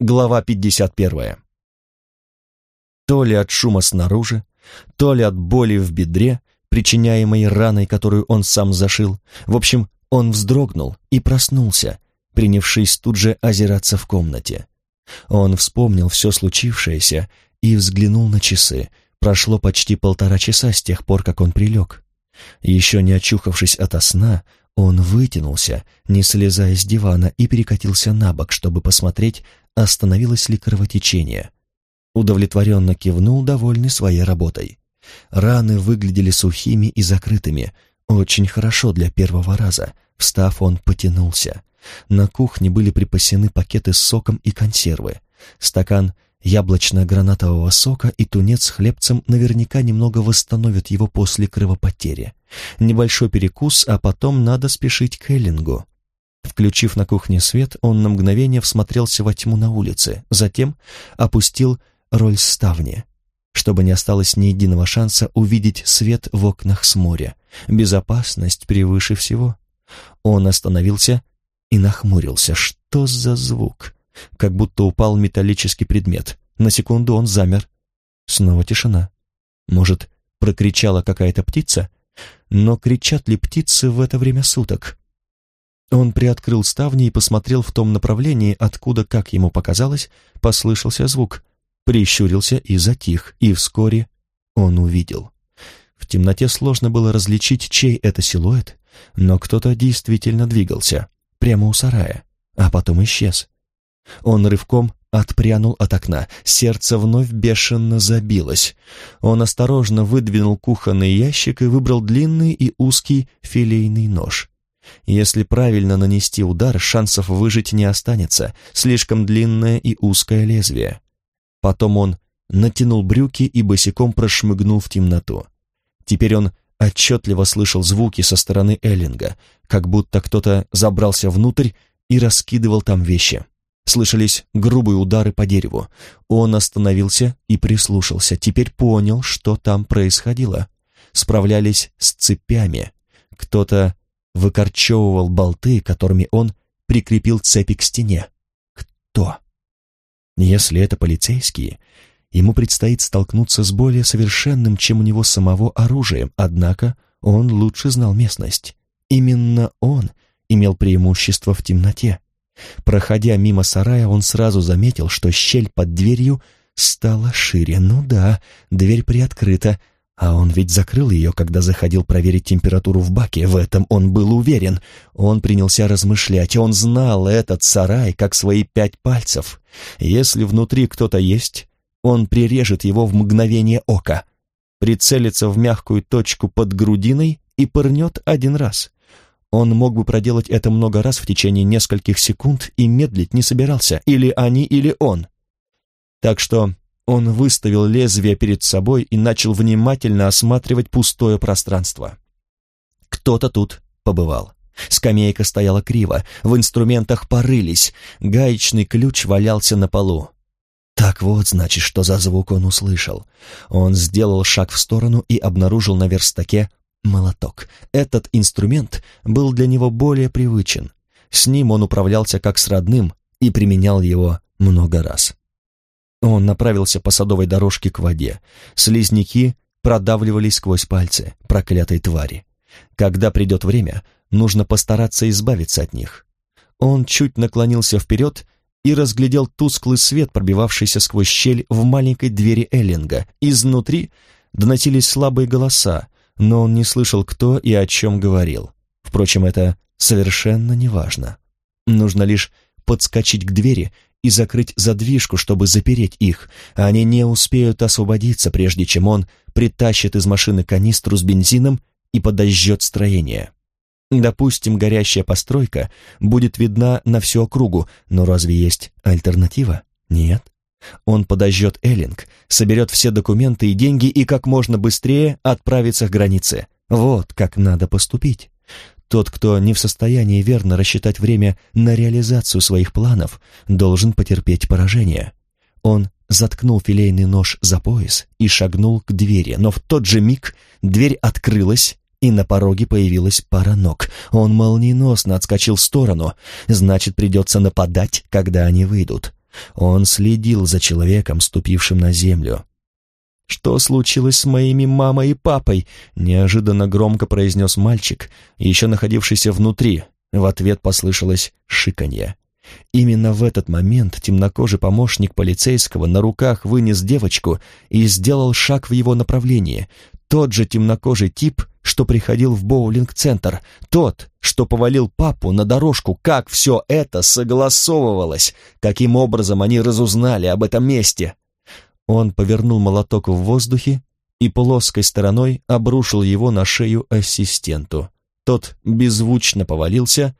Глава 51. То ли от шума снаружи, то ли от боли в бедре, причиняемой раной, которую он сам зашил. В общем, он вздрогнул и проснулся, принявшись тут же озираться в комнате. Он вспомнил все случившееся и взглянул на часы. Прошло почти полтора часа с тех пор, как он прилег. Еще не очухавшись ото сна, он вытянулся, не слезая с дивана, и перекатился на бок, чтобы посмотреть, остановилось ли кровотечение. Удовлетворенно кивнул, довольный своей работой. Раны выглядели сухими и закрытыми, очень хорошо для первого раза. Встав, он потянулся. На кухне были припасены пакеты с соком и консервы. Стакан яблочно-гранатового сока и тунец с хлебцем наверняка немного восстановят его после кровопотери. Небольшой перекус, а потом надо спешить к Эллингу. Включив на кухне свет, он на мгновение всмотрелся во тьму на улице, затем опустил роль ставни, чтобы не осталось ни единого шанса увидеть свет в окнах с моря. Безопасность превыше всего. Он остановился и нахмурился. Что за звук? Как будто упал металлический предмет. На секунду он замер. Снова тишина. Может, прокричала какая-то птица? Но кричат ли птицы в это время суток? Он приоткрыл ставни и посмотрел в том направлении, откуда, как ему показалось, послышался звук. Прищурился и затих, и вскоре он увидел. В темноте сложно было различить, чей это силуэт, но кто-то действительно двигался, прямо у сарая, а потом исчез. Он рывком отпрянул от окна, сердце вновь бешено забилось. Он осторожно выдвинул кухонный ящик и выбрал длинный и узкий филейный нож. Если правильно нанести удар, шансов выжить не останется, слишком длинное и узкое лезвие. Потом он натянул брюки и босиком прошмыгнул в темноту. Теперь он отчетливо слышал звуки со стороны Эллинга, как будто кто-то забрался внутрь и раскидывал там вещи. Слышались грубые удары по дереву. Он остановился и прислушался. Теперь понял, что там происходило. Справлялись с цепями. Кто-то выкорчевывал болты, которыми он прикрепил цепи к стене. Кто? Если это полицейские, ему предстоит столкнуться с более совершенным, чем у него самого оружием, однако он лучше знал местность. Именно он имел преимущество в темноте. Проходя мимо сарая, он сразу заметил, что щель под дверью стала шире. Ну да, дверь приоткрыта, а он ведь закрыл ее, когда заходил проверить температуру в баке, в этом он был уверен. Он принялся размышлять, он знал этот сарай как свои пять пальцев. Если внутри кто-то есть, он прирежет его в мгновение ока, прицелится в мягкую точку под грудиной и пырнет один раз. Он мог бы проделать это много раз в течение нескольких секунд и медлить не собирался, или они, или он. Так что он выставил лезвие перед собой и начал внимательно осматривать пустое пространство. Кто-то тут побывал. Скамейка стояла криво, в инструментах порылись, гаечный ключ валялся на полу. Так вот, значит, что за звук он услышал. Он сделал шаг в сторону и обнаружил на верстаке молоток. Этот инструмент был для него более привычен. С ним он управлялся как с родным и применял его много раз. Он направился по садовой дорожке к воде. Слизняки продавливались сквозь пальцы проклятой твари. Когда придет время, нужно постараться избавиться от них. Он чуть наклонился вперед и разглядел тусклый свет, пробивавшийся сквозь щель в маленькой двери Эллинга. Изнутри доносились слабые голоса, но он не слышал, кто и о чем говорил. Впрочем, это совершенно неважно. Нужно лишь подскочить к двери и закрыть задвижку, чтобы запереть их, а они не успеют освободиться, прежде чем он притащит из машины канистру с бензином и подожжет строение. Допустим, горящая постройка будет видна на всю округу, но разве есть альтернатива? Нет. Он подожжет Эллинг, соберет все документы и деньги и как можно быстрее отправится к границе. Вот как надо поступить. Тот, кто не в состоянии верно рассчитать время на реализацию своих планов, должен потерпеть поражение. Он заткнул филейный нож за пояс и шагнул к двери, но в тот же миг дверь открылась, и на пороге появилась пара ног. Он молниеносно отскочил в сторону, значит, придется нападать, когда они выйдут. Он следил за человеком, ступившим на землю. «Что случилось с моими мамой и папой?» — неожиданно громко произнес мальчик, еще находившийся внутри. В ответ послышалось шиканье. Именно в этот момент темнокожий помощник полицейского на руках вынес девочку и сделал шаг в его направлении. Тот же темнокожий тип, что приходил в боулинг-центр, тот, что повалил папу на дорожку, как все это согласовывалось, каким образом они разузнали об этом месте. Он повернул молоток в воздухе и плоской стороной обрушил его на шею ассистенту. Тот беззвучно повалился,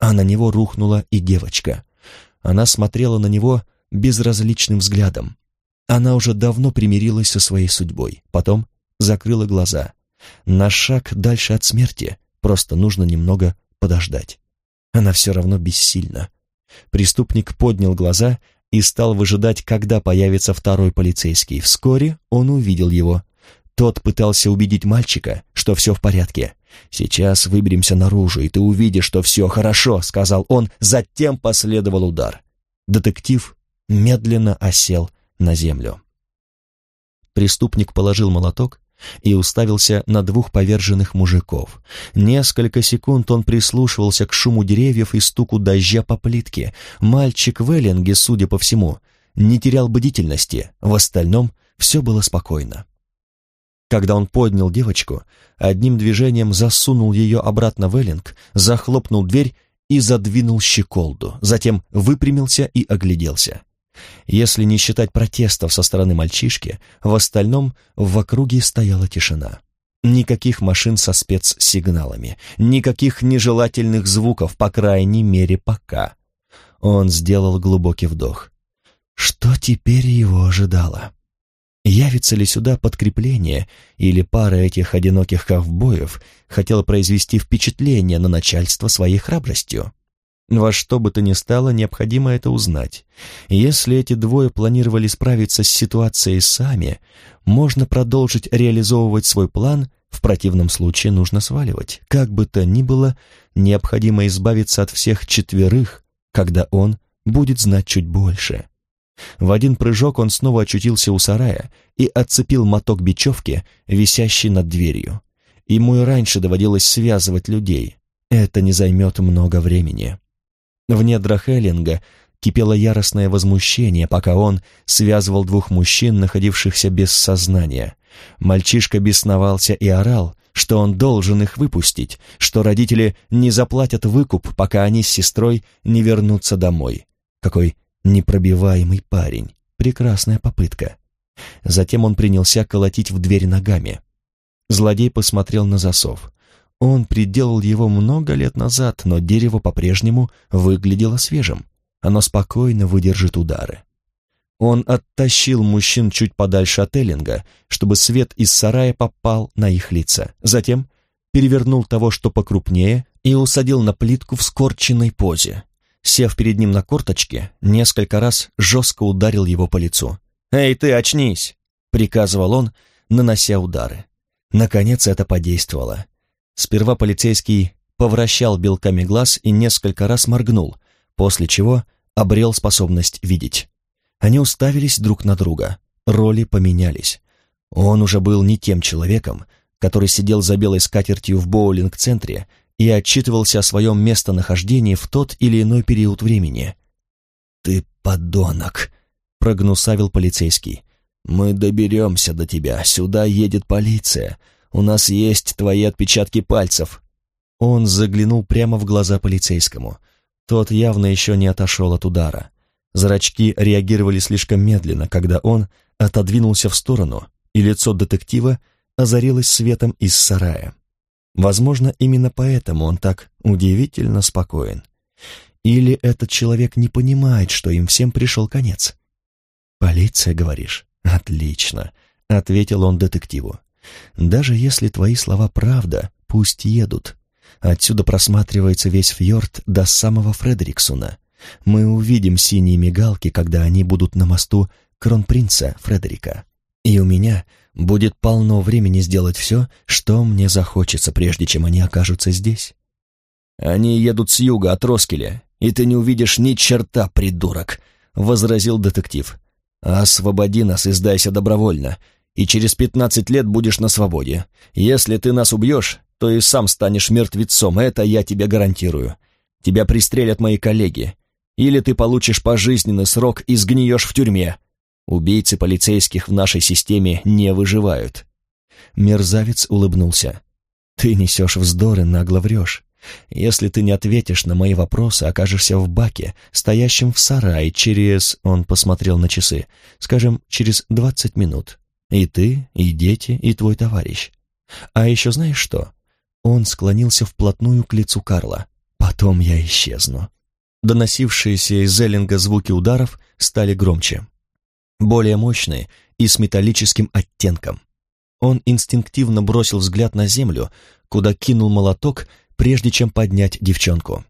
а на него рухнула и девочка. Она смотрела на него безразличным взглядом. Она уже давно примирилась со своей судьбой, потом закрыла глаза. На шаг дальше от смерти, просто нужно немного подождать. Она все равно бессильна. Преступник поднял глаза и стал выжидать, когда появится второй полицейский. Вскоре он увидел его. Тот пытался убедить мальчика, что все в порядке. «Сейчас выберемся наружу, и ты увидишь, что все хорошо», — сказал он, затем последовал удар. Детектив медленно осел на землю. Преступник положил молоток и уставился на двух поверженных мужиков. Несколько секунд он прислушивался к шуму деревьев и стуку дождя по плитке. Мальчик в Эллинге, судя по всему, не терял бдительности, в остальном все было спокойно. Когда он поднял девочку, одним движением засунул ее обратно в эллинг, захлопнул дверь и задвинул щеколду, затем выпрямился и огляделся. Если не считать протестов со стороны мальчишки, в остальном в округе стояла тишина. Никаких машин со спецсигналами, никаких нежелательных звуков, по крайней мере, пока. Он сделал глубокий вдох. Что теперь его ожидало? Явится ли сюда подкрепление, или пара этих одиноких ковбоев хотела произвести впечатление на начальство своей храбростью? Во что бы то ни стало, необходимо это узнать. Если эти двое планировали справиться с ситуацией сами, можно продолжить реализовывать свой план, в противном случае нужно сваливать. Как бы то ни было, необходимо избавиться от всех четверых, когда он будет знать чуть больше. В один прыжок он снова очутился у сарая и отцепил моток бечевки, висящий над дверью. Ему и раньше доводилось связывать людей. Это не займет много времени. В недрах Эллинга кипело яростное возмущение, пока он связывал двух мужчин, находившихся без сознания. Мальчишка бесновался и орал, что он должен их выпустить, что родители не заплатят выкуп, пока они с сестрой не вернутся домой. Какой Непробиваемый парень. Прекрасная попытка. Затем он принялся колотить в дверь ногами. Злодей посмотрел на засов. Он приделал его много лет назад, но дерево по-прежнему выглядело свежим. Оно спокойно выдержит удары. Он оттащил мужчин чуть подальше от Эллинга, чтобы свет из сарая попал на их лица. Затем перевернул того, что покрупнее, и усадил на плитку в скорченной позе. Сев перед ним на корточке, несколько раз жестко ударил его по лицу. «Эй, ты, очнись!» — приказывал он, нанося удары. Наконец это подействовало. Сперва полицейский повращал белками глаз и несколько раз моргнул, после чего обрел способность видеть. Они уставились друг на друга, роли поменялись. Он уже был не тем человеком, который сидел за белой скатертью в боулинг-центре и отчитывался о своем местонахождении в тот или иной период времени. «Ты подонок!» — прогнусавил полицейский. «Мы доберемся до тебя, сюда едет полиция, у нас есть твои отпечатки пальцев». Он заглянул прямо в глаза полицейскому. Тот явно еще не отошел от удара. Зрачки реагировали слишком медленно, когда он отодвинулся в сторону, и лицо детектива озарилось светом из сарая. Возможно, именно поэтому он так удивительно спокоен. Или этот человек не понимает, что им всем пришел конец? «Полиция, говоришь? Отлично», — ответил он детективу. «Даже если твои слова правда, пусть едут. Отсюда просматривается весь фьорд до самого Фредериксона. Мы увидим синие мигалки, когда они будут на мосту кронпринца Фредерика. И у меня будет полно времени сделать все, что мне захочется, прежде чем они окажутся здесь. Они едут с юга от Роскеля, и ты не увидишь ни черта, придурок, — возразил детектив. «Освободи нас и сдайся добровольно, и через пятнадцать лет будешь на свободе. Если ты нас убьешь, то и сам станешь мертвецом, это я тебе гарантирую. Тебя пристрелят мои коллеги. Или ты получишь пожизненный срок и сгниешь в тюрьме. Убийцы полицейских в нашей системе не выживают». Мерзавец улыбнулся. «Ты несешь вздоры, нагло врешь. Если ты не ответишь на мои вопросы, окажешься в баке, стоящем в сарае через...» Он посмотрел на часы. «Скажем, через двадцать минут. И ты, и дети, и твой товарищ. А еще знаешь что?» Он склонился вплотную к лицу Карла. «Потом я исчезну». Доносившиеся из Зеллинга звуки ударов стали громче. Более мощные и с металлическим оттенком. Он инстинктивно бросил взгляд на землю, куда кинул молоток, прежде чем поднять девчонку.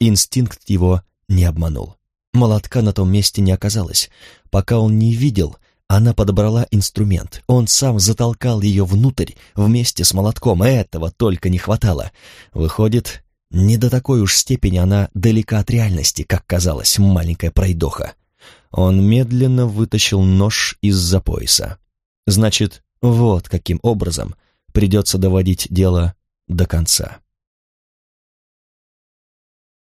Инстинкт его не обманул. Молотка на том месте не оказалось. Пока он не видел, она подобрала инструмент. Он сам затолкал ее внутрь вместе с молотком. Этого только не хватало. Выходит, не до такой уж степени она далека от реальности, как казалось, маленькая пройдоха. Он медленно вытащил нож из-за пояса. Значит, вот каким образом придется доводить дело до конца.